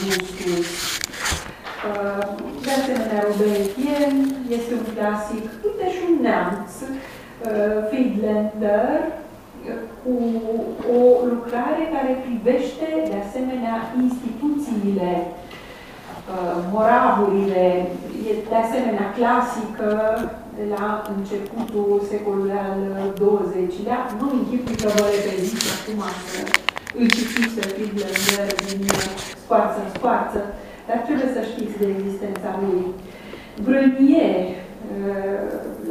gustul. Uh, de asemenea, Robert Etienne este un clasic, uite și un neamț, uh, Friedlander, cu o lucrare care privește, de asemenea, instituțiile, uh, moravurile, e de asemenea clasică de la începutul secolului al XX-lea. Nu închipui că vă repezit acum să îl citiți pe Friedlander din scoarță în scoarță, dar trebuie să știți de existența lui. Grenier, uh,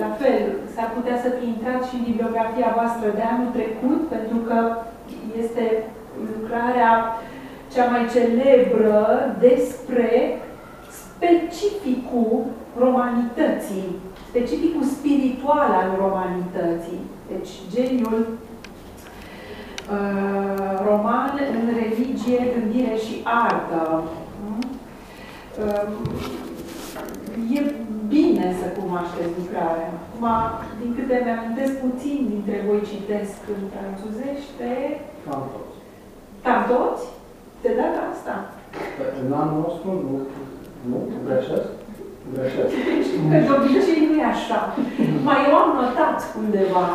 la fel, s-ar putea să fi intrat și în bibliografia voastră de anul trecut, pentru că este lucrarea cea mai celebră despre specificul romanității, specificul spiritual al romanității. Deci, geniul uh, roman în religie, gândire și artă. Uh, e bine să cunoașteți lucrarea. Acum, din câte mi-amintesc, puțin dintre voi citesc în franțuzește. Cam toți. Cam toți? De data asta? În anul nostru nu, nu, greșesc? Greșesc. Știu că de obicei nu e așa. Mai eu am notat undeva.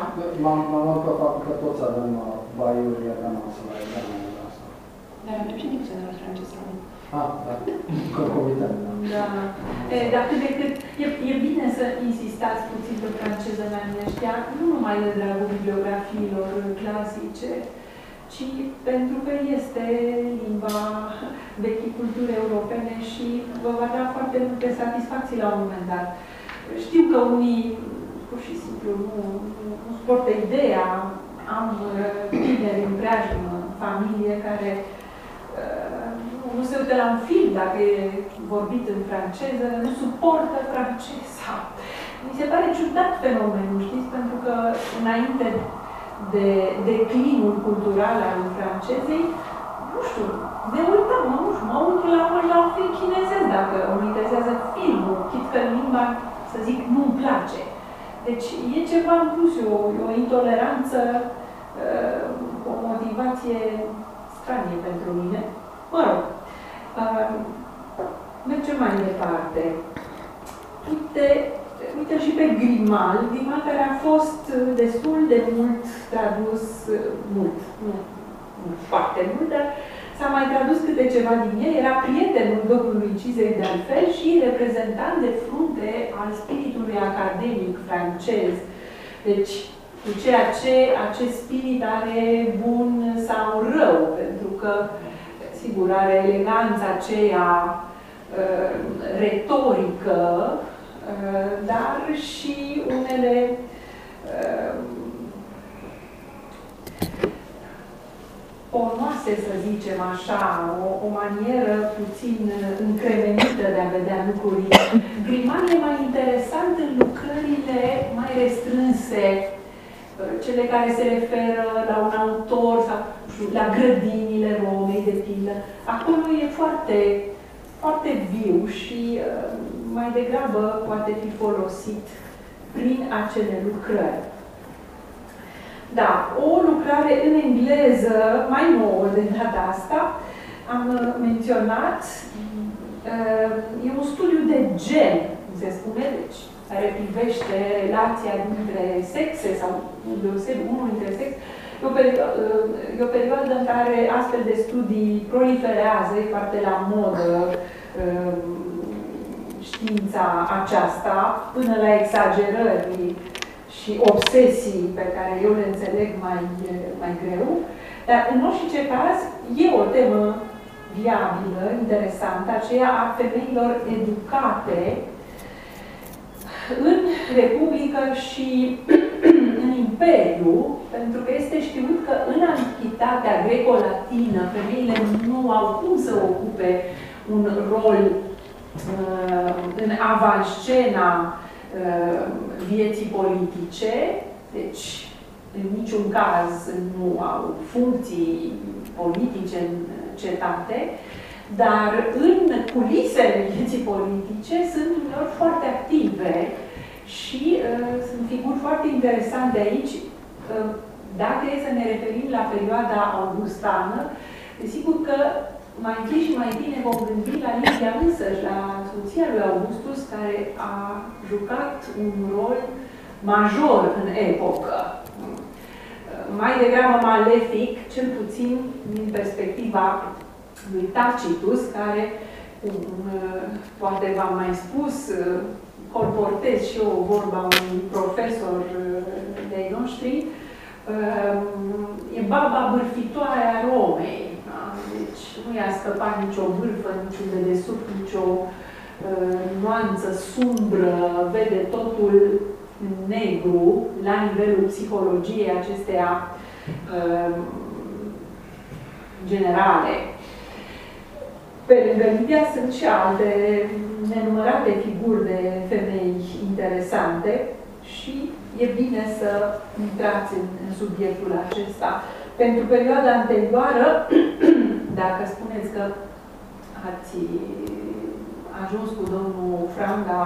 M-am m-am luat pe faptul că toți avem uh, baiuri rămasă la examenul asta. Dar avem și dicționarul francez român. Ah, da. Concomitent, da. Da. E, dar cât de cât, e, e bine să insistați puțin pe franceză în anii ăștia, nu numai de dragul bibliografiilor clasice, ci pentru că este limba vechii culturi europene și vă va da foarte multe satisfacții la un moment dat. Știu că unii pur și simplu nu, nu, nu suportă ideea, am uh, tineri în preajmă, în familie care uh, nu, nu se uită la un film dacă e vorbit în franceză, nu suportă franceza. Mi se pare ciudat fenomenul, știți, pentru că înainte de declinul cultural al francezei, nu știu, ne uităm, nu știu, mă uit la, la un film chinezesc dacă mă interesează filmul, chit că limba, să zic, nu-mi place. Deci e ceva în plus, e o, e o intoleranță, uh, o motivație stranie pentru mine. Mă rog, uh, mergem mai departe. Uite, uite și pe Grimal, Grimal care a fost destul de mult tradus, mult, nu, nu foarte mult, dar s-a mai tradus câte ceva din el, era prietenul domnului Cizei de altfel și reprezentant de frunte al spiritului academic francez. Deci, cu ceea ce acest spirit are bun sau rău, pentru că, sigur, are eleganța aceea uh, retorică, uh, dar și unele uh, ponoase, să zicem așa, o, o manieră puțin încremenită de a vedea lucrurile. Grimal e mai interesant în lucrările mai restrânse, cele care se referă la un autor sau la grădinile Romei, de pildă. Acolo e foarte, foarte viu și mai degrabă poate fi folosit prin acele lucrări. Da, o lucrare în engleză, mai nouă de data asta, am menționat, e un studiu de gen, se spune, deci, care privește relația dintre sexe sau deosebit unul dintre sexe. E o, perioadă, e o perioadă în care astfel de studii proliferează, e foarte la modă știința aceasta, până la exagerări și obsesii pe care eu le înțeleg mai, mai greu. Dar în orice caz, e o temă viabilă, interesantă, aceea a femeilor educate în Republică și în Imperiu, pentru că este știut că în Antichitatea greco-latină femeile nu au cum să ocupe un rol uh, în avanscena uh, vieții politice, deci în niciun caz nu au funcții politice în cetate, dar în culisele vieții politice sunt uneori foarte active și uh, sunt figuri foarte interesante aici. Uh, dacă e să ne referim la perioada augustană, desigur că mai întâi și mai bine vom gândi la Livia însăși, la soția lui Augustus, care a jucat un rol major în epocă. Mai degrabă malefic, cel puțin din perspectiva lui Tacitus, care, poate v-am mai spus, colportez și eu vorba unui profesor de noștri, e baba bârfitoare a Romei. Da? Deci nu i-a scăpat nicio bârfă, niciun dedesubt, nicio uh, nuanță sumbră, vede totul negru la nivelul psihologiei acesteia uh, generale. Pe lângă Livia sunt și alte nenumărate figuri de femei interesante și e bine să intrați în, în subiectul acesta. Pentru perioada anterioară, dacă spuneți că ați ajuns cu domnul Franga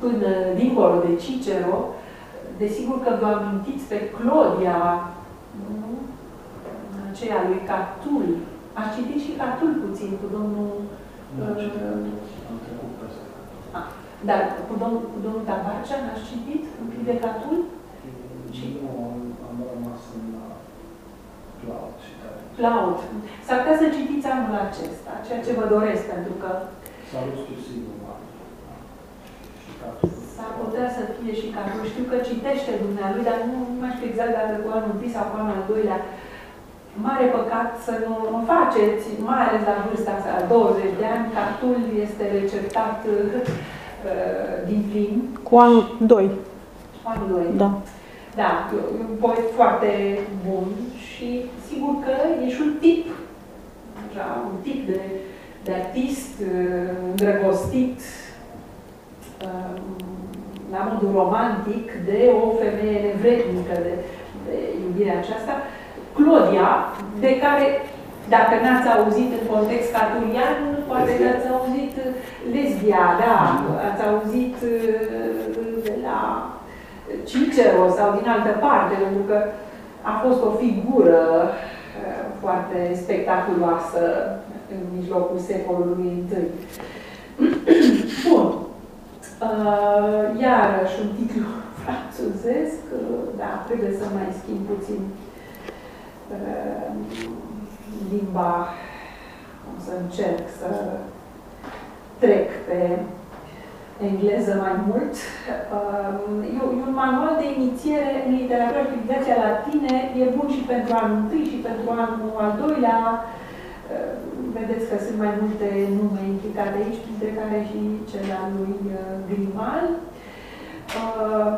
până dincolo de Cicero, desigur că vă amintiți pe Clodia, nu? aceea lui Catul. Ați citit și Catul puțin cu domnul... Nu, am trecut peste dar cu, domn, cu domnul Tabarcea n-ați citit în Privecatul? Și nu, am, am rămas în Cloud și tare. Cloud. S-ar putea să citiți anul acesta, ceea ce vă doresc, pentru că Salut sigur, S-ar putea să fie și cadru. Știu că citește dumnealui, dar nu, nu mai știu exact dacă cu anul întâi sau cu anul al doilea. Mare păcat să nu o faceți, mai ales la vârsta asta, 20 de ani, cartul este receptat Uh, din plin. Cu anul 2. Cu anul 2. Da. Da, e un poet foarte bun și sigur că ești un tip, așa, un tip de, de artist uh, îndrăgostit um, la modul romantic de o femeie nevrednică de, de iubirea aceasta, Claudia, de care dacă n-ați auzit în context caturian, poate că ați auzit lesbia, da, ați auzit uh, de la Cicero sau din altă parte, pentru că a fost o figură uh, foarte spectaculoasă în mijlocul secolului I. Bun. Uh, iarăși un titlu franțuzesc, da, trebuie să mai schimb puțin limba, o să încerc să trec pe engleză mai mult. Um, e un manual de inițiere în literatură și civilizația latine, e bun și pentru anul întâi și pentru anul al doilea. Um, vedeți că sunt mai multe nume implicate aici, printre care și cel al lui uh, Grimal. Um,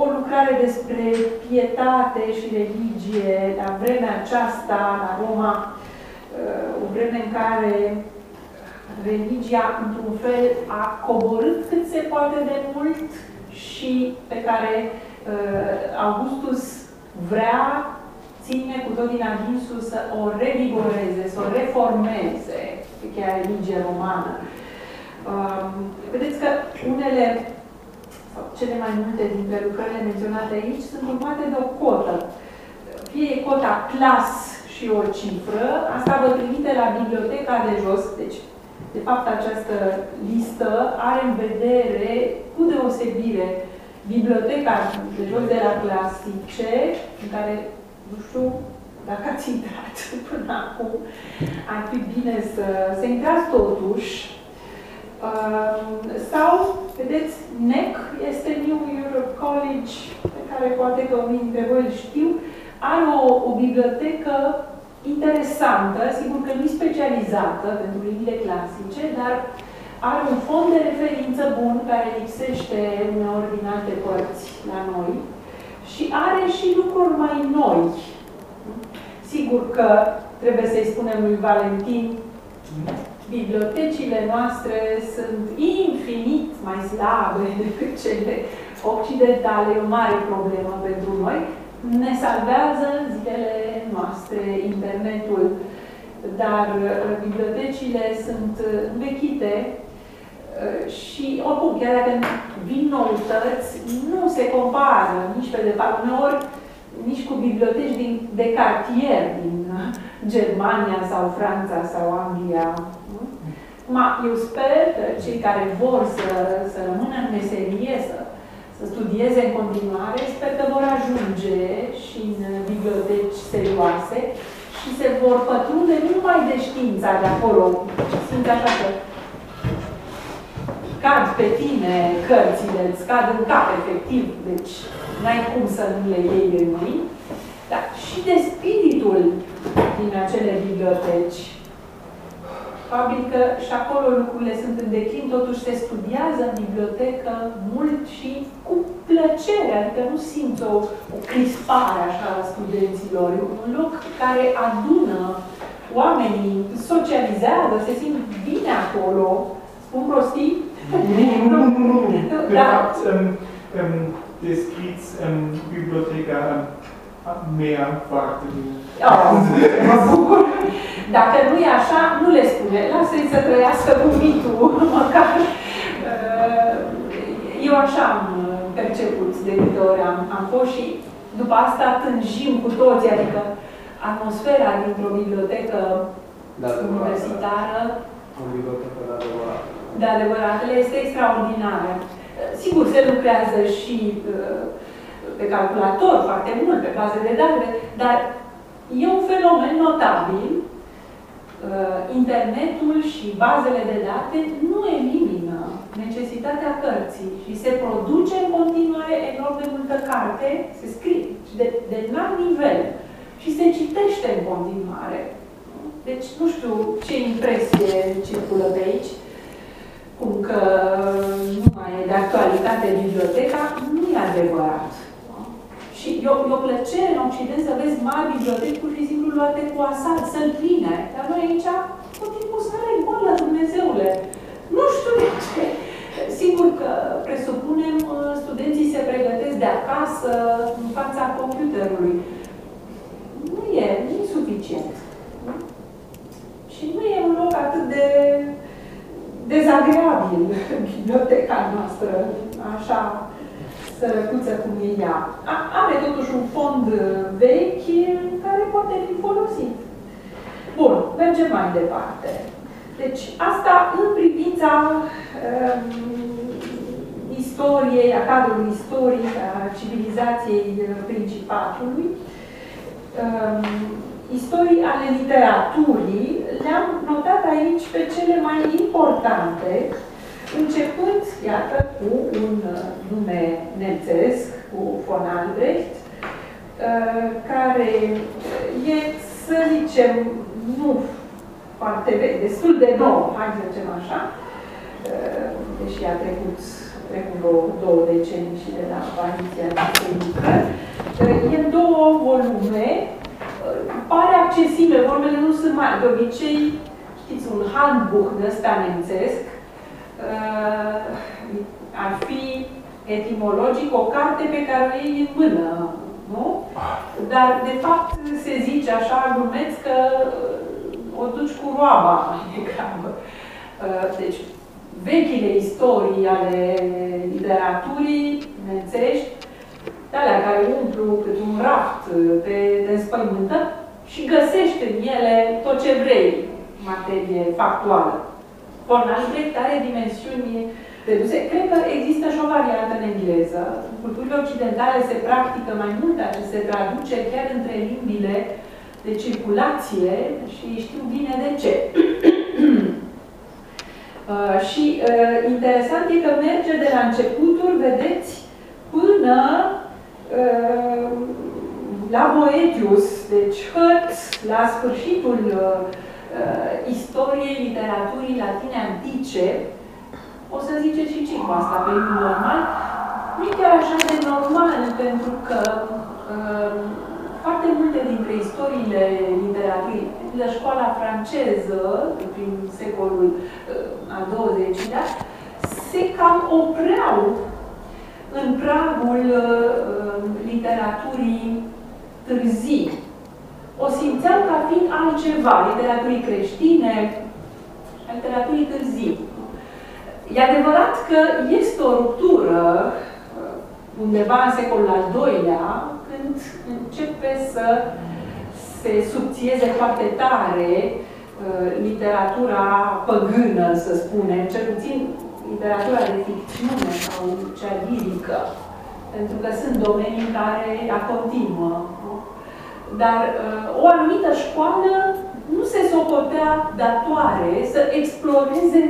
o lucrare despre pietate și religie la vremea aceasta, la Roma, uh, o vreme în care religia, într-un fel, a coborât cât se poate de mult și pe care uh, Augustus vrea, ține cu tot din adinsul să o revigoreze, să o reformeze, chiar religia romană. Uh, vedeți că unele sau cele mai multe dintre lucrările menționate aici sunt urmate de o cotă. Fie e cota clas și o cifră, asta vă trimite la biblioteca de jos, deci de fapt, această listă are în vedere cu deosebire biblioteca de jos de la clasice, în care, nu știu, dacă ați intrat până acum, ar fi bine să, să intrați totuși. Uh, sau, vedeți, NEC este New Europe College, pe care poate că unii dintre voi îl știu, are o, o bibliotecă interesantă, sigur că nu specializată pentru limbile clasice, dar are un fond de referință bun care lipsește uneori din alte părți la noi și are și lucruri mai noi. Sigur că trebuie să-i spunem lui Valentin, bibliotecile noastre sunt infinit mai slabe decât cele occidentale, e o mare problemă pentru noi, ne salvează zilele noastre internetul, dar uh, bibliotecile sunt uh, învechite uh, și, oricum, chiar dacă vin noutăți, nu se compară nici pe departe, uneori nici cu biblioteci din, de cartier din Germania sau Franța sau Anglia. Ma, eu sper că cei care vor să, să rămână în meserie, să, să studieze în continuare, sper că vor ajunge și în biblioteci serioase și se vor pătrunde nu numai de știința de acolo, simt așa că cad pe tine cărțile, îți cad în cap, efectiv, deci n-ai cum să nu le iei de mâini, dar și de spiritul din acele biblioteci. Probabil că și acolo lucrurile sunt în declin, totuși se studiază în bibliotecă mult și cu plăcere, adică nu simt o, o crispare așa a studenților. E un loc care adună oamenii, socializează, se simt bine acolo. Spun prostii? Nu, nu, nu, nu, nu. De Da. fapt, um, um, descriți um, biblioteca um, mehr foarte bine. Oh, mă bucur. Dacă nu e așa, nu le spune. Lasă-i să trăiască cu mitul, măcar. Uh, Eu așa am perceput de câte ori am, am fost și după asta tânjim cu toții, adică atmosfera dintr-o bibliotecă De adevărat. universitară O bibliotecă de adevărat. de adevăratele este extraordinară. Sigur, se lucrează și uh, pe calculator foarte mult, pe baze de date, dar e un fenomen notabil. Uh, Internetul și bazele de date nu elimină necesitatea cărții și se produce în continuare enorm de multă carte, se scrie și de, de înalt nivel și se citește în continuare. Deci, nu știu ce impresie circulă pe aici, cum că nu mai e de actualitate biblioteca, nu e adevărat. Și e o, e o plăcere în Occident să vezi mari biblioteci pur și simplu luate cu asalt, să-l pline. Dar noi aici tot timpul să ne boală, Dumnezeule. Nu știu de ce. Sigur că presupunem uh, studenții se pregătesc de acasă, în fața computerului. Nu e, nu e suficient. Și nu e un loc atât de dezagreabil biblioteca noastră, așa sărăcuță cum e ea. A- Are totuși un fond vechi care poate fi folosit. Bun, mergem mai departe. Deci, asta în privința um, istoriei, a cadrului istoric, a civilizației Principatului. Um, istorii ale literaturii le-am notat aici pe cele mai importante, începând, iată, cu un uh, nume nemțesc, cu von Albrecht, uh, care e, să zicem, nu foarte vechi, destul de nou, hai să zicem așa, uh, deși a trecut, trecut vreo două decenii și de la apariția acestei lucrări. Uh, E în două volume, uh, pare accesibil, volumele nu sunt mari, de obicei, știți, un handbuch de ăsta nemțesc, uh, ar fi etimologic o carte pe care o iei în mână, nu? Dar, de fapt, se zice așa, glumeț, că uh, o duci cu roaba mai degrabă. Uh, Deci, vechile istorii ale literaturii nemțești, de alea care umplu cât un raft, te, te înspăimântă și găsești în ele tot ce vrei, materie factuală. Von Albrecht are dimensiuni reduse. Cred că există și o variantă în engleză. În culturile occidentale se practică mai mult aceste traduceri chiar între limbile de circulație și știu bine de ce. Uh, și uh, interesant e că merge de la începuturi, vedeți, până uh, la Boetius, deci Hăt, la sfârșitul uh, uh, istoriei literaturii latine antice, o să ziceți și ce cu asta pe limbi normal, nu e chiar așa de normal, pentru că uh, foarte multe dintre istoriile literaturii, de școala franceză, prin secolul uh, al XX-lea, se cam opreau în pragul uh, literaturii târzii. O simțeau ca fiind altceva, literaturii creștine, a literaturii târzii. E adevărat că este o ruptură uh, undeva în secolul al doilea, când începe să se subțieze foarte tare uh, literatura păgână, să spunem, cel puțin literatura de ficțiune sau cea lirică, pentru că sunt domenii în care ea continuă. Dar uh, o anumită școală nu se socotea datoare să exploreze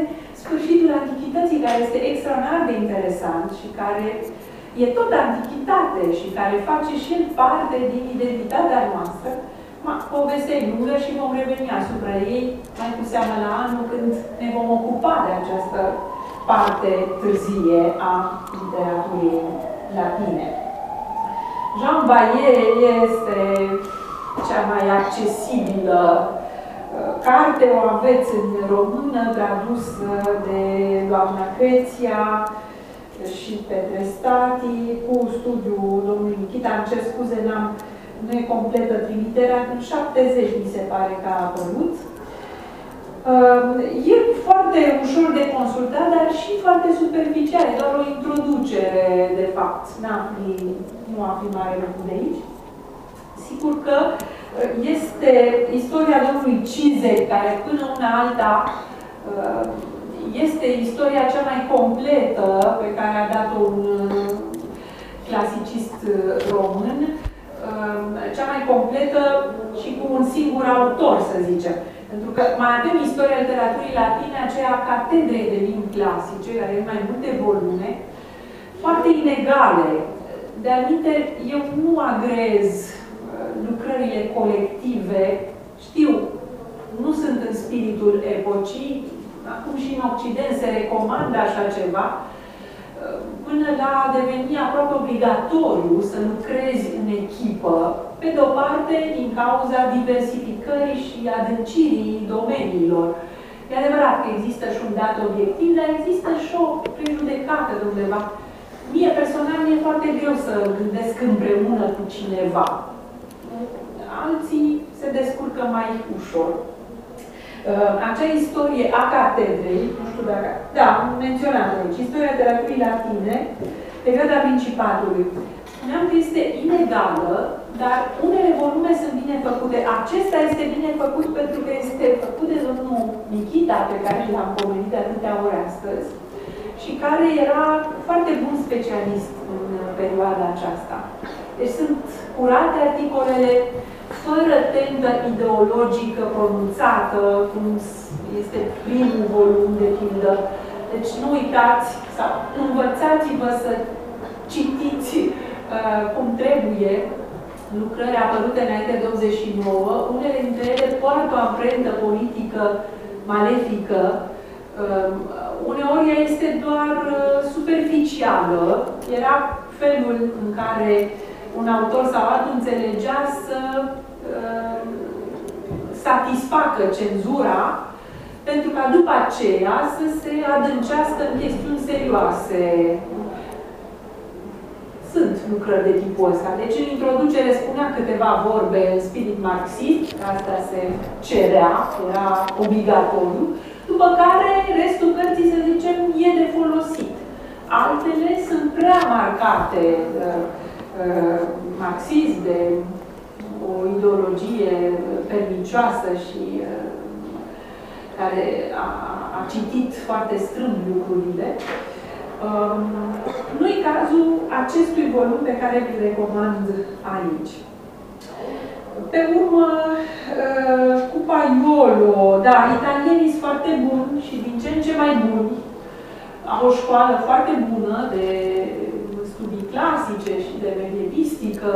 sfârșitul antichității, care este extraordinar de interesant și care e tot antichitate și care face și el parte din identitatea noastră, povestea e lungă și vom reveni asupra ei mai cu seamă la anul când ne vom ocupa de această parte târzie a literaturii latine. Jean Baie este cea mai accesibilă uh, carte, o aveți în română, tradusă de doamna Creția și Petre Stati, cu studiul domnului Nikita. Am cer scuze, n-am, nu e completă trimiterea, în 70 mi se pare că a apărut. Uh, e foarte ușor de consultat, dar și foarte superficial, doar o introducere, de fapt. N-afli, nu afli mare lucru de aici. Sigur că uh, este istoria domnului Cizec, care până una alta uh, este istoria cea mai completă pe care a dat-o un clasicist român, cea mai completă și cu un singur autor, să zicem. Pentru că mai avem istoria literaturii latine, aceea catedrei de limbi clasice, care are mai multe volume, foarte inegale. De aminte, eu nu agrez uh, lucrările colective, știu, nu sunt în spiritul epocii, acum și în Occident se recomandă așa ceva, până la a deveni aproape obligatoriu să lucrezi în echipă, pe de-o parte din cauza diversificării și adâncirii domeniilor. E adevărat că există și un dat obiectiv, dar există și o prejudecată de undeva. Mie personal mi-e foarte greu să gândesc împreună cu cineva. Alții se descurcă mai ușor. Uh, acea istorie a catedrei, nu știu dacă... Da, am menționat aici, istoria literaturii latine, perioada Principatului. Spuneam că este inegală, dar unele volume sunt bine făcute. Acesta este bine făcut pentru că este făcut de domnul Nikita, pe care l-am pomenit de atâtea ori astăzi, și care era foarte bun specialist în perioada aceasta. Deci sunt curate articolele, fără tendă ideologică pronunțată, cum este primul volum de pildă. Deci nu uitați sau învățați-vă să citiți uh, cum trebuie lucrări apărute înainte de 89. Unele dintre ele poartă o amprentă politică malefică. Uh, uneori ea este doar uh, superficială. Era felul în care un autor sau altul înțelegea să uh, satisfacă cenzura pentru ca după aceea să se adâncească în chestiuni serioase. Sunt lucrări de tipul ăsta. Deci în introducere spunea câteva vorbe în spirit marxist, asta se cerea, era obligatoriu, după care restul cărții, să zicem, e de folosit. Altele sunt prea marcate uh, Uh, marxist, de o ideologie pernicioasă și uh, care a, a citit foarte strâmb lucrurile. Um, nu-i cazul acestui volum pe care vi recomand aici. Pe urmă, uh, cu Paiolo, da, italienii sunt foarte buni și din ce în ce mai buni. Au o școală foarte bună de studii clasice și de medievistică,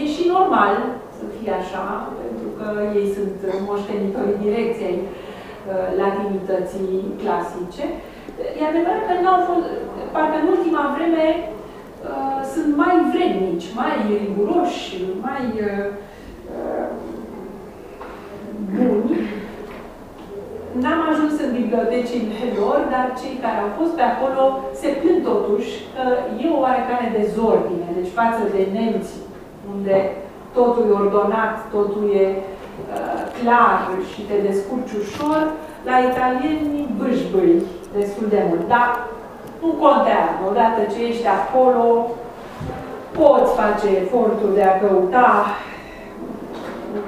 e și normal să fie așa, pentru că ei sunt moștenitorii direcției uh, latinității clasice. E adevărat că nu au fost, parcă în ultima vreme uh, sunt mai vrednici, mai riguroși, mai uh, uh buni N-am ajuns în bibliotecile lor, dar cei care au fost pe acolo se plâng totuși că e o oarecare dezordine. Deci față de nemți, unde totul e ordonat, totul e uh, clar și te descurci ușor, la italieni bâșbâi destul de mult. Dar nu contează. Odată ce ești acolo, poți face efortul de a căuta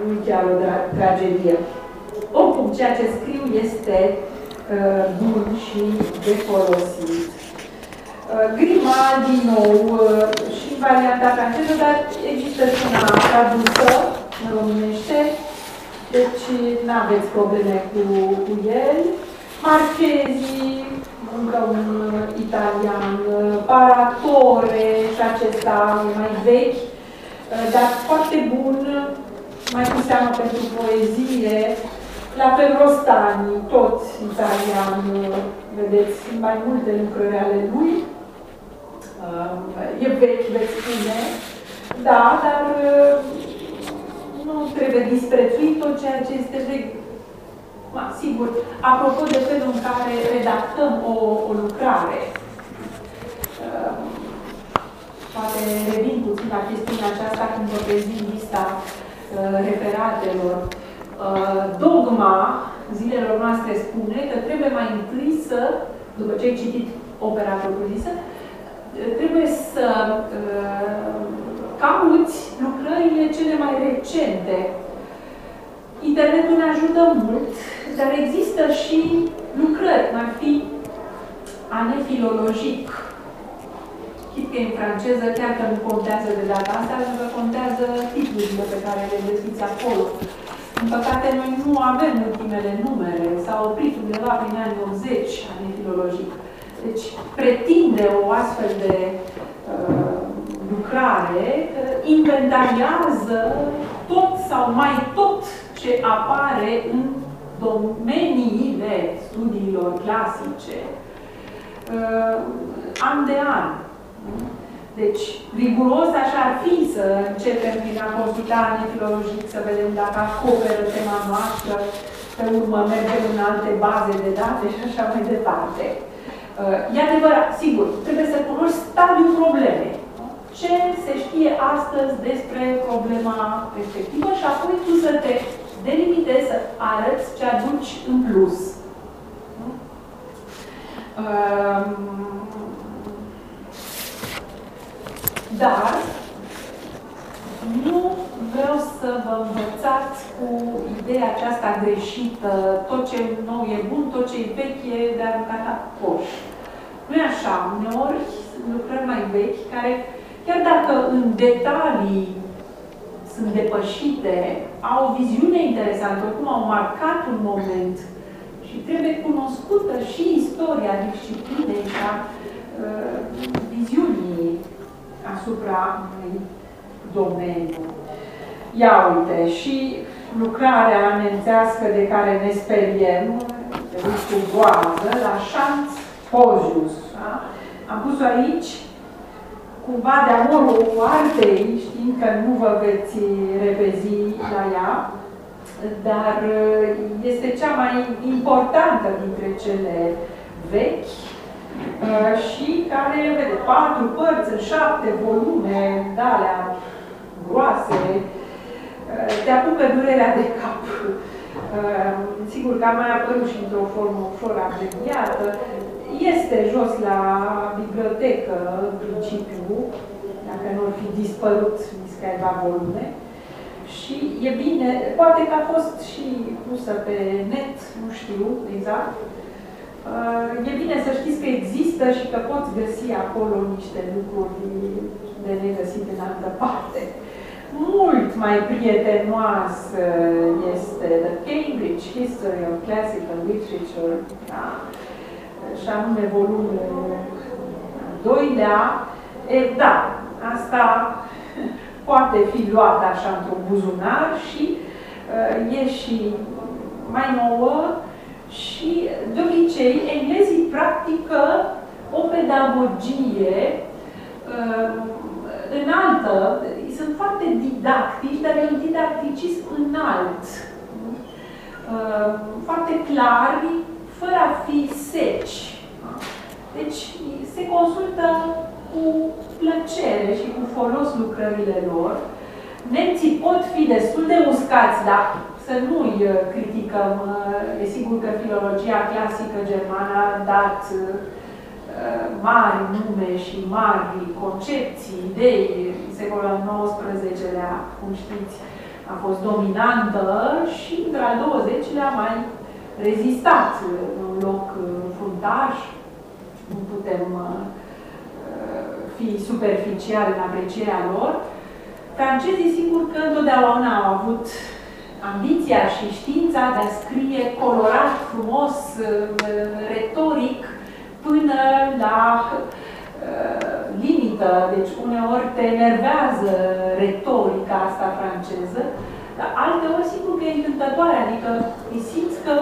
nu chiar o tra tragedie. Oricum, ceea ce scriu este uh, bun și de folosit. Uh, Grima, din nou, uh, și varianta franceză, dar există și una tradusă în românește, deci nu aveți probleme cu, cu el. Marchezi, încă un italian, Paratore, și acesta e mai vechi, dar foarte bun, mai cu seamă pentru poezie, la fel Rostani, toți italian, vedeți mai multe lucrări ale lui. E vechi, veți spune, da, dar nu trebuie disprețuit tot ceea ce este vechi. Ma, sigur, apropo de felul în care redactăm o, o lucrare, uh, poate revin puțin la chestiunea aceasta când vorbesc din lista uh, referatelor. Uh, dogma zilelor noastre spune că trebuie mai întâi să, după ce ai citit opera propriu-zisă, trebuie să uh, cauți lucrările cele mai recente. Internetul ne ajută mult, dar există și lucrări, ar fi anefilologic. Chit că în franceză, chiar că nu contează de data asta, pentru că contează titlurile pe care le găsiți acolo. În păcate, noi nu avem ultimele numere, s-au oprit undeva prin anii 80 anefilologic. Deci, pretinde o astfel de uh, lucrare uh, inventariază tot sau mai tot ce apare în domeniile studiilor clasice uh, an de an. Deci, riguros așa ar fi să începem prin a consulta nefilologic, să vedem dacă acoperă tema noastră, pe urmă mergem în alte baze de date și așa mai departe. Uh, e adevărat, sigur, trebuie să cunoști stadiul problemei ce se știe astăzi despre problema respectivă și apoi tu să te delimitezi, să arăți ce aduci în plus. Ehm, dar nu vreau să vă învățați cu ideea aceasta greșită, tot ce nou e bun, tot ce e vechi e de aruncat coș. Nu e așa. Uneori sunt lucrări mai vechi care chiar dacă în detalii sunt depășite, au o viziune interesantă, oricum au marcat un moment și trebuie cunoscută și istoria disciplinei și a uh, viziunii asupra unui domeniu. Ia uite, și lucrarea nemțească de care ne speriem, de cu goază, la șanț Pozius. Da? Am pus-o aici cumva de amorul artei, știind că nu vă veți repezi la ea, dar uh, este cea mai importantă dintre cele vechi uh, și care, vede, patru părți, șapte volume, de alea groase, uh, te apucă durerea de cap. Sigur că a mai apărut și într-o formă ușor abreviată, este jos la bibliotecă, în principiu, dacă nu ar fi dispărut nici câteva volume. Și e bine, poate că a fost și pusă pe net, nu știu exact. Uh, e bine să știți că există și că poți găsi acolo niște lucruri de negăsit în altă parte. Mult mai prietenoasă este The Cambridge History of Classical Literature, da? Și anume volumul doilea, e, da, asta poate fi luat așa într-un buzunar și uh, e și mai nouă și de obicei englezii practică o pedagogie uh, înaltă, sunt foarte didactici, dar e un didacticism înalt, uh, foarte clar, fără a fi seci. Deci se consultă cu plăcere și cu folos lucrările lor. Nemții pot fi destul de uscați, dar să nu-i uh, criticăm. Uh, e sigur că filologia clasică germană a dat uh, mari nume și mari concepții, idei, în secolul XIX-lea, cum știți, a fost dominantă și între al 20-lea a mai rezistat în loc fruntaș. Nu putem fi superficial în aprecierea lor. Francezii, sigur că întotdeauna au avut ambiția și știința de a scrie colorat, frumos, retoric, până la uh, limită. Deci uneori te enervează retorica asta franceză, dar alteori sigur că e încântătoare, adică îi simți că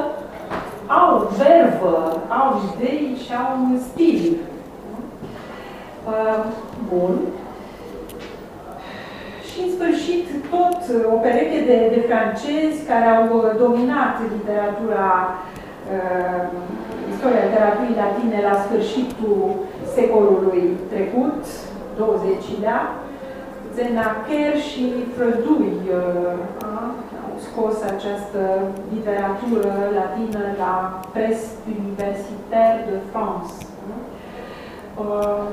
au vervă, au idei și au un stil. Uh, bun. Și în sfârșit tot o pereche de, de francezi care au dominat literatura, uh, istoria literaturii latine la sfârșitul secolului trecut, 20-lea, Zenacher și Freudui uh, au scos această literatură latină la Presse Universitaire de France. Uh,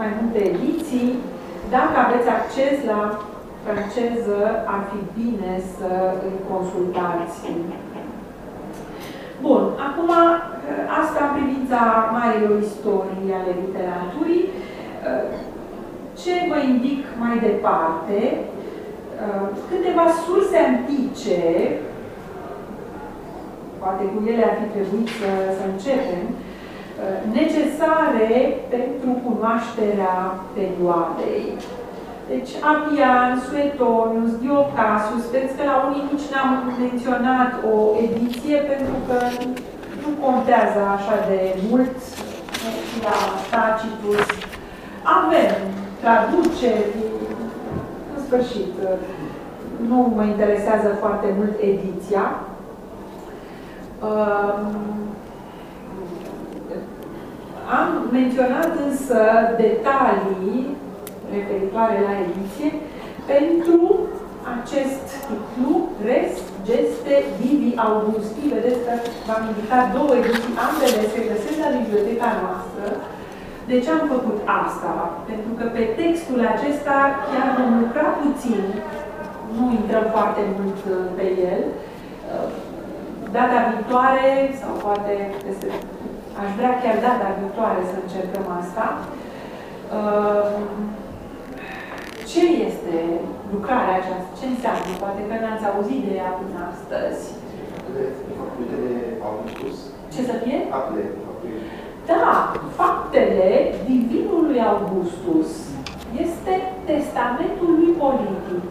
mai multe ediții. Dacă aveți acces la franceză, ar fi bine să îi consultați. Bun, acum asta în privința marilor istorii ale literaturii. Ce vă indic mai departe? Câteva surse antice, poate cu ele ar fi trebuit să, să începem, necesare pentru cunoașterea perioadei. Deci, Apian, Suetonius, Diocasus, vedeți că la unii nici n-am menționat o ediție pentru că nu contează așa de mult la Tacitus. Avem traduceri, în sfârșit, nu mă interesează foarte mult ediția. Am menționat însă detalii referitoare la ediție pentru acest titlu Res Geste Divi Augusti. Vedeți că v-am indicat două ediții, ambele se găsesc la biblioteca noastră. De ce am făcut asta? Pentru că pe textul acesta chiar vom lucra puțin, nu intrăm foarte mult uh, pe el. Uh, data viitoare, sau poate peste Aș vrea chiar data viitoare să încercăm asta. Ehm, ce este lucrarea aceasta? Ce înseamnă? Poate că n-ați auzit de ea până astăzi. Ce să fie? Da, faptele divinului Augustus este testamentul lui politic.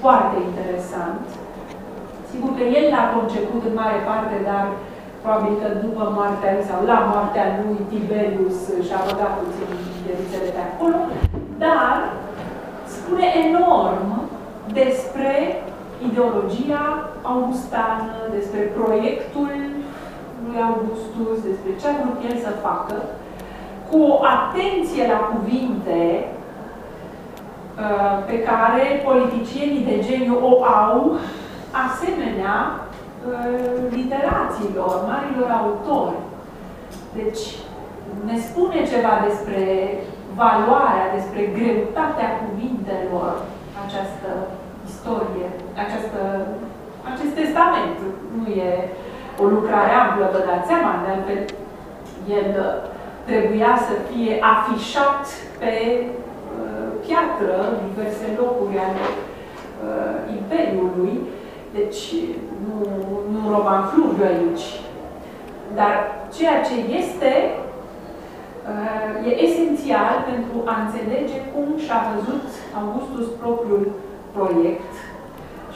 Foarte interesant. Sigur că el l-a conceput în mare parte, dar uh, probabil că după moartea lui sau la moartea lui Tiberius și-a băgat puțin vițele pe acolo, dar spune enorm despre ideologia augustană, despre proiectul lui Augustus, despre ce a vrut el să facă, cu o atenție la cuvinte uh, pe care politicienii de geniu o au, asemenea Uh, literaților, marilor autori. Deci, ne spune ceva despre valoarea, despre greutatea cuvintelor această istorie, această, acest testament. Nu e o lucrare amplă, vă dați seama, de altfel, el trebuia să fie afișat pe uh, piatră, diverse locuri ale uh, Imperiului, deci nu, nu roman fluviu aici. Dar ceea ce este uh, e esențial pentru a înțelege cum și-a văzut Augustus propriul proiect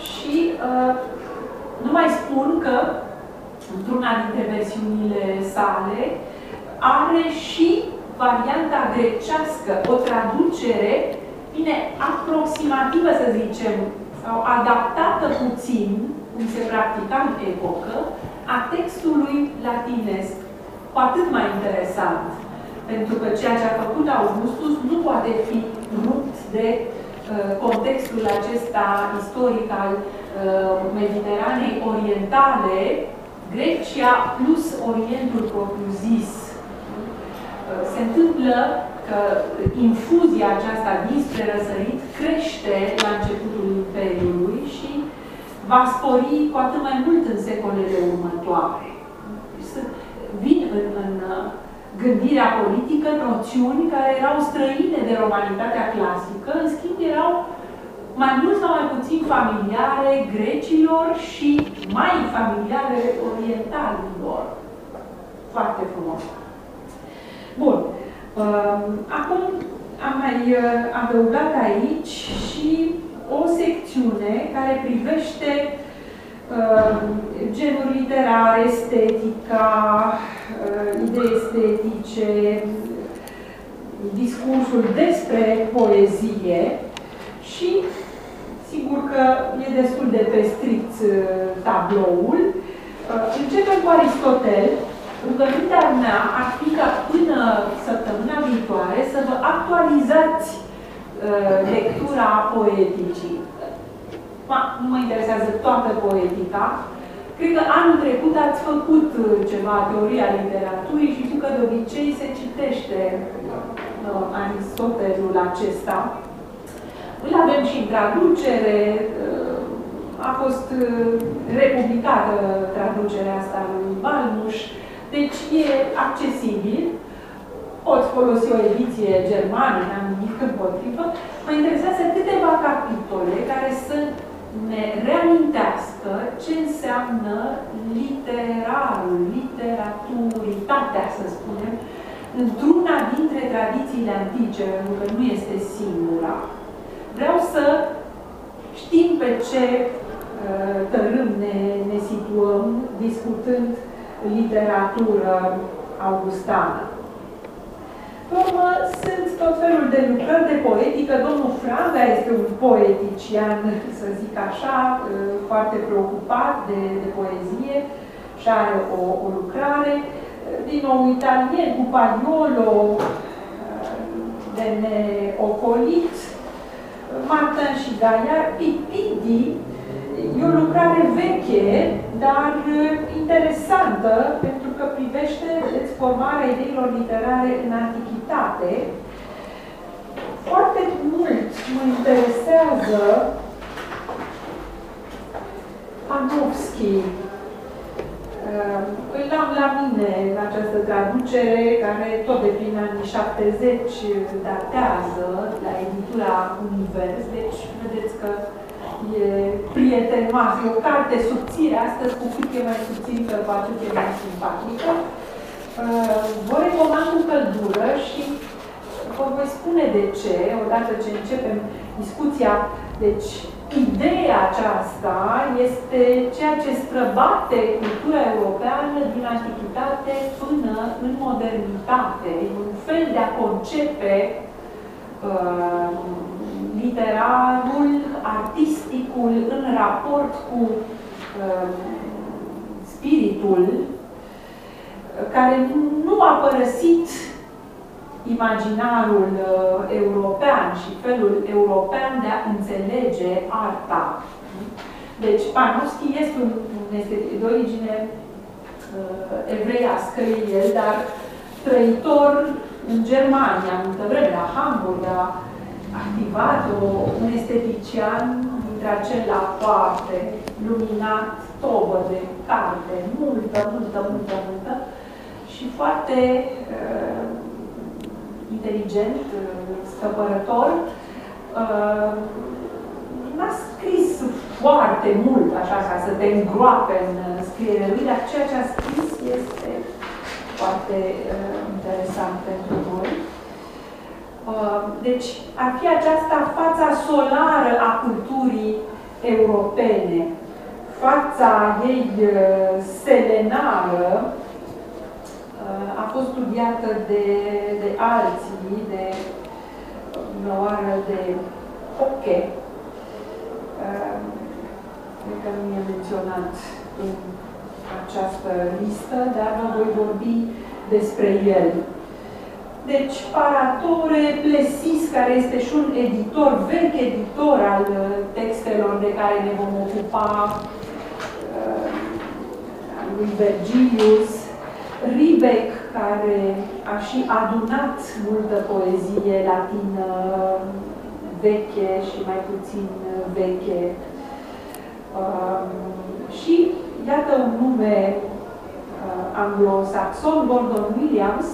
și uh, nu mai spun că într-una dintre versiunile sale are și varianta grecească, o traducere, bine, aproximativă, să zicem, sau adaptată puțin, cum se practica în epocă, a textului latinesc, cu atât mai interesant. Pentru că ceea ce a făcut Augustus nu poate fi rupt de uh, contextul acesta istoric al uh, Mediteranei Orientale, Grecia plus Orientul propriu-zis. Uh, se întâmplă că infuzia aceasta dinspre răsărit crește la începutul Imperiului și va spori cu atât mai mult în secolele următoare. Vin în, în uh, gândirea politică noțiuni care erau străine de romanitatea clasică, în schimb erau mai mult sau mai puțin familiare grecilor și mai familiare orientalilor. Foarte frumos. Bun. Um, acum am mai uh, adăugat aici și o secțiune care privește um, genuri literare, estetica, uh, idei estetice, discursul despre poezie și sigur că e destul de pestrit uh, tabloul. Începem cu Aristotel, Rugămintea mea ar fi ca până săptămâna viitoare să vă actualizați uh, lectura poeticii. Nu mă interesează toată poetica. Cred că anul trecut ați făcut uh, ceva teoria literaturii și știu că de obicei se citește uh, Aristotelul acesta. Îl avem și în traducere, uh, a fost uh, republicată traducerea asta lui Balmuș, deci e accesibil, poți folosi o ediție germană, n-am nimic împotrivă. Mă interesează câteva capitole care să ne reamintească ce înseamnă literarul, literaturitatea, să spunem, într-una dintre tradițiile antice, pentru că nu este singura. Vreau să știm pe ce uh, tărâm ne, ne situăm discutând literatură augustană. Urmă, sunt tot felul de lucrări de poetică. Domnul Franga este un poetician, să zic așa, foarte preocupat de, de poezie și are o, o lucrare. Din nou, italien, cu Paiolo, de neocolit, Martin și Gaiar, Pipidi, E o lucrare veche, dar interesantă, pentru că privește formarea ideilor literare în antichitate. Foarte mult mă interesează Panovski. Îl am la mine în această traducere, care tot de prin anii 70 datează la editura Univers, deci vedeți că e prietenoasă, e o carte subțire, astăzi cu cât e mai subțire, cu atât e mai simpatică. Uh, vă recomand cu căldură și vă voi spune de ce, odată ce începem discuția. Deci, ideea aceasta este ceea ce străbate cultura europeană din antichitate până în modernitate. E un fel de a concepe uh, literarul, artisticul în raport cu uh, spiritul care nu a părăsit imaginarul uh, european și felul european de a înțelege arta. Deci, Panofsky este, un, este de origine uh, evreiască el, dar trăitor în Germania, în multă vreme, la Hamburg, la activat o, un estetician dintre acela foarte luminat, tobă de carte, multă, multă, multă, multă și foarte uh, inteligent, uh, scăpărător. Uh, n-a scris foarte mult, așa, ca să te îngroape în scrierea lui, dar ceea ce a scris este foarte uh, interesant pentru noi. Uh, deci ar fi aceasta fața solară a culturii europene, fața ei uh, selenară uh, a fost studiată de, de alții, de Noară de Hoche, cred că nu e menționat în această listă, dar vă voi vorbi despre el. Deci, Paratore Plesis, care este și un editor, vechi editor al uh, textelor de care ne vom ocupa, uh, al lui Vergilius, Ribec, care a și adunat multă poezie latină veche și mai puțin veche. Um, și iată un nume uh, anglosaxon, Gordon Williams,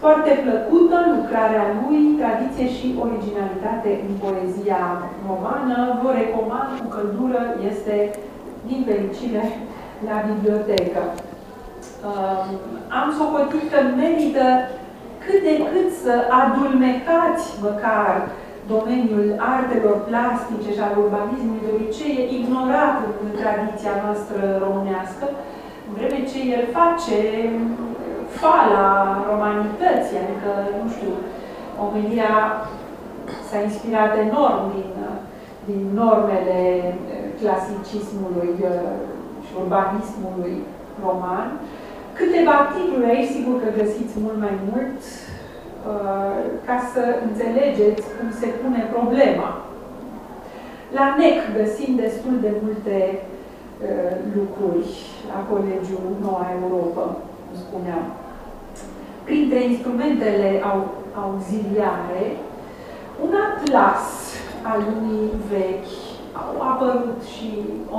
foarte plăcută lucrarea lui, tradiție și originalitate în poezia romană. Vă recomand cu căldură, este din fericire la bibliotecă. Uh, am socotit că merită cât de cât să adulmecați măcar domeniul artelor plastice și al urbanismului de obicei e ignorat în tradiția noastră românească, în vreme ce el face fala romanității, adică, nu știu, omenirea s-a inspirat enorm din, din normele clasicismului și urbanismului roman. Câteva titluri aici, sigur că găsiți mult mai mult, uh, ca să înțelegeți cum se pune problema. La NEC găsim destul de multe uh, lucruri la Colegiul Noua Europa, cum spuneam. Printre instrumentele au, auxiliare, un atlas al lumii vechi, au apărut și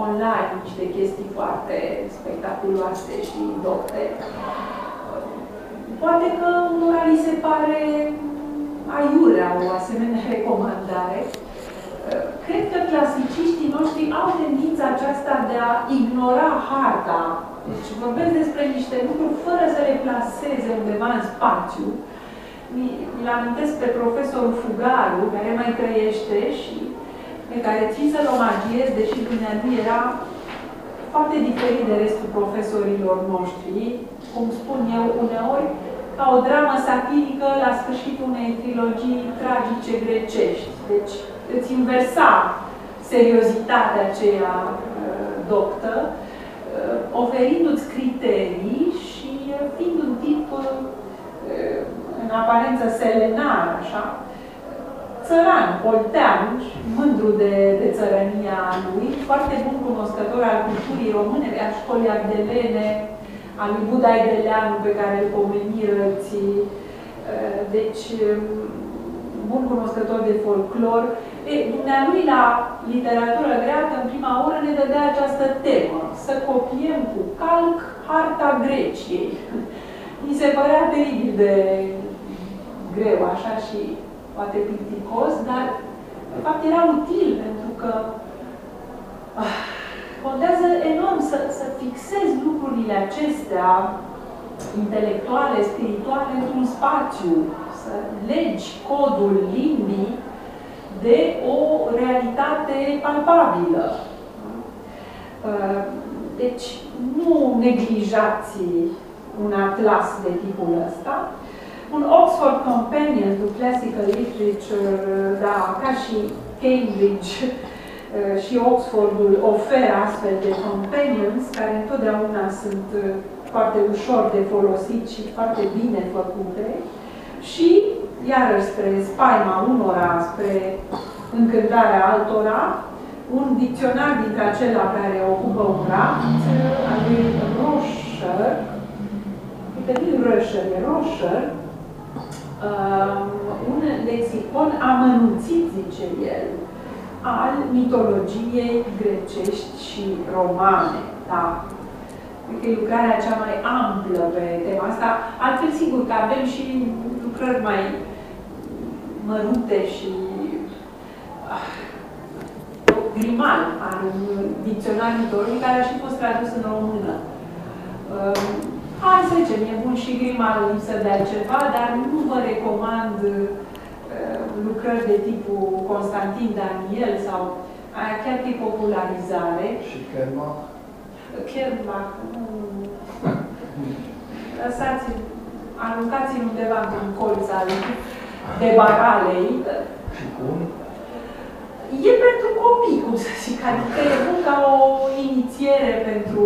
online niște chestii foarte spectaculoase și docte. Poate că unora li se pare aiurea o asemenea recomandare. Cred că clasiciștii noștri au tendința aceasta de a ignora harta. Deci vorbesc despre niște lucruri fără să le plaseze undeva în spațiu. Mi-l amintesc pe profesorul Fugaru, care mai trăiește și pe care țin să-l omagiez, deși dumneavoastră era foarte diferit de restul profesorilor noștri, cum spun eu uneori, ca o dramă satirică la sfârșitul unei trilogii tragice grecești. Deci îți inversa seriozitatea aceea uh, doctă, uh, oferindu-ți criterii și fiind un tip uh, în aparență selenar, așa, țăran, poltean, mândru de, de țărănia lui, foarte bun cunoscător al culturii române, a școlii ardelene, al lui Buda Edeleanu, pe care îl pomeni rății. Uh, deci, um, bun cunoscător de folclor. E, dumnealui la literatură greacă, în prima oră, ne dădea această temă, să copiem cu calc harta Greciei. Mi se părea teribil de greu, așa, și poate plicticos, dar de fapt era util pentru că ah, contează enorm să, să fixezi lucrurile acestea intelectuale, spirituale într-un spațiu, să legi codul limbii de o realitate palpabilă. Uh, deci, nu neglijați un atlas de tipul ăsta, un Oxford Companion to Classical Literature, da, ca și Cambridge uh, și Oxfordul oferă astfel de companions, care întotdeauna sunt uh, foarte ușor de folosit și foarte bine făcute. Și, iarăși spre spaima unora, spre încântarea altora, un dicționar dintre acela care ocupă un raft, uh, al lui Rosher, uite, nu Rosher, e Rosher, uh, un lexicon amănunțit, zice el, al mitologiei grecești și romane. Da? Cred că e lucrarea cea mai amplă pe tema asta. Altfel, sigur că avem și lucrări mai mărunte și uh, Grimal are un dicționar mitologic care a și fost tradus în română. Uh, Hai să zicem, e bun și grima lipsă de altceva, dar nu vă recomand uh, lucrări de tipul Constantin Daniel sau aia chiar e popularizare. Și Kermach? Kermach, nu... Lăsați, aruncați-l undeva într-un colț al de baralei. Și cum? E pentru copii, cum să zic, adică e bun ca o inițiere pentru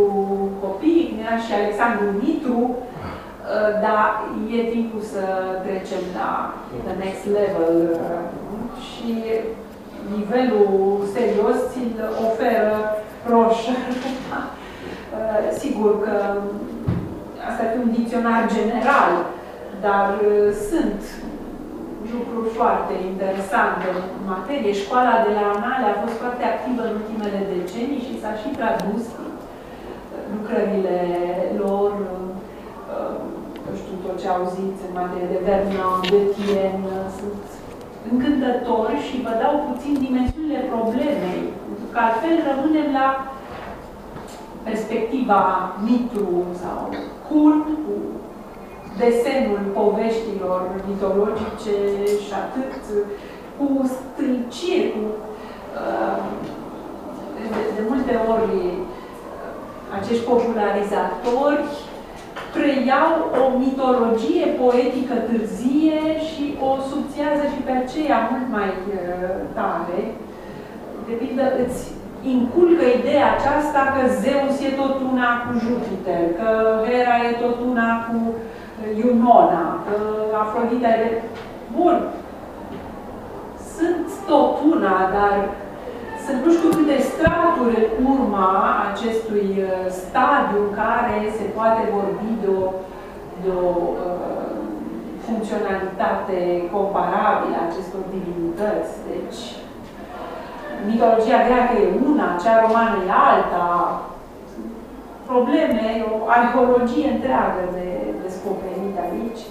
copii, era și Alexandru Mitru, uh, dar e timpul să trecem la the next level uh, și nivelul serios ți-l oferă roșă. Uh, sigur că asta fi un dicționar general, dar uh, sunt lucruri foarte interesante în materie. Școala de la Anale a fost foarte activă în ultimele decenii și s-a și tradus lucrările lor, uh, nu știu tot ce au zis în materie de Vernon, de Tien, sunt încântători și vă dau puțin dimensiunile problemei, pentru că altfel rămânem la perspectiva mitru sau cult, cu desenul poveștilor mitologice și atât, cu stâlciri, cu uh, de, de multe ori acești popularizatori preiau o mitologie poetică târzie și o subțiază și pe aceea mult mai uh, tare. De pildă, îți inculcă ideea aceasta că Zeus e tot una cu Jupiter, că Hera e tot una cu Iunona, că Afrodita e... Bun. Sunt tot una, dar sunt nu știu câte straturi în urma acestui uh, stadiu în care se poate vorbi de o, de o uh, funcționalitate comparabilă a acestor divinități. Deci, mitologia greacă e una, cea romană e alta. Probleme, o arheologie întreagă de descoperit aici.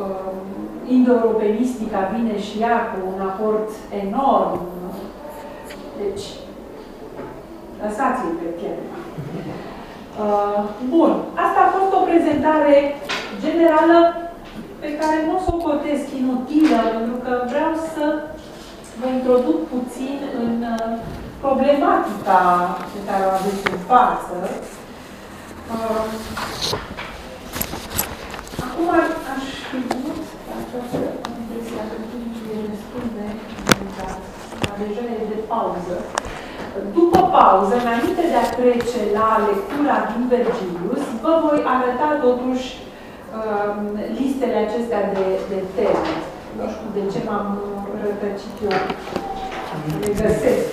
Uh, Indo-europenistica vine și ea cu un aport enorm deci, lăsați-l pe piele. Uh, bun. Asta a fost o prezentare generală pe care nu o să o cotesc inutilă, pentru că vreau să vă introduc puțin în uh, problematica pe care o aveți în față. Uh, acum aș fi vrut, așa că am impresia că nu e destul de deja e de pauză. După pauză, înainte de a trece la lectura din Vergilius, vă voi arăta totuși um, listele acestea de, de teme. Nu știu de ce m-am rătăcit eu. Le găsesc.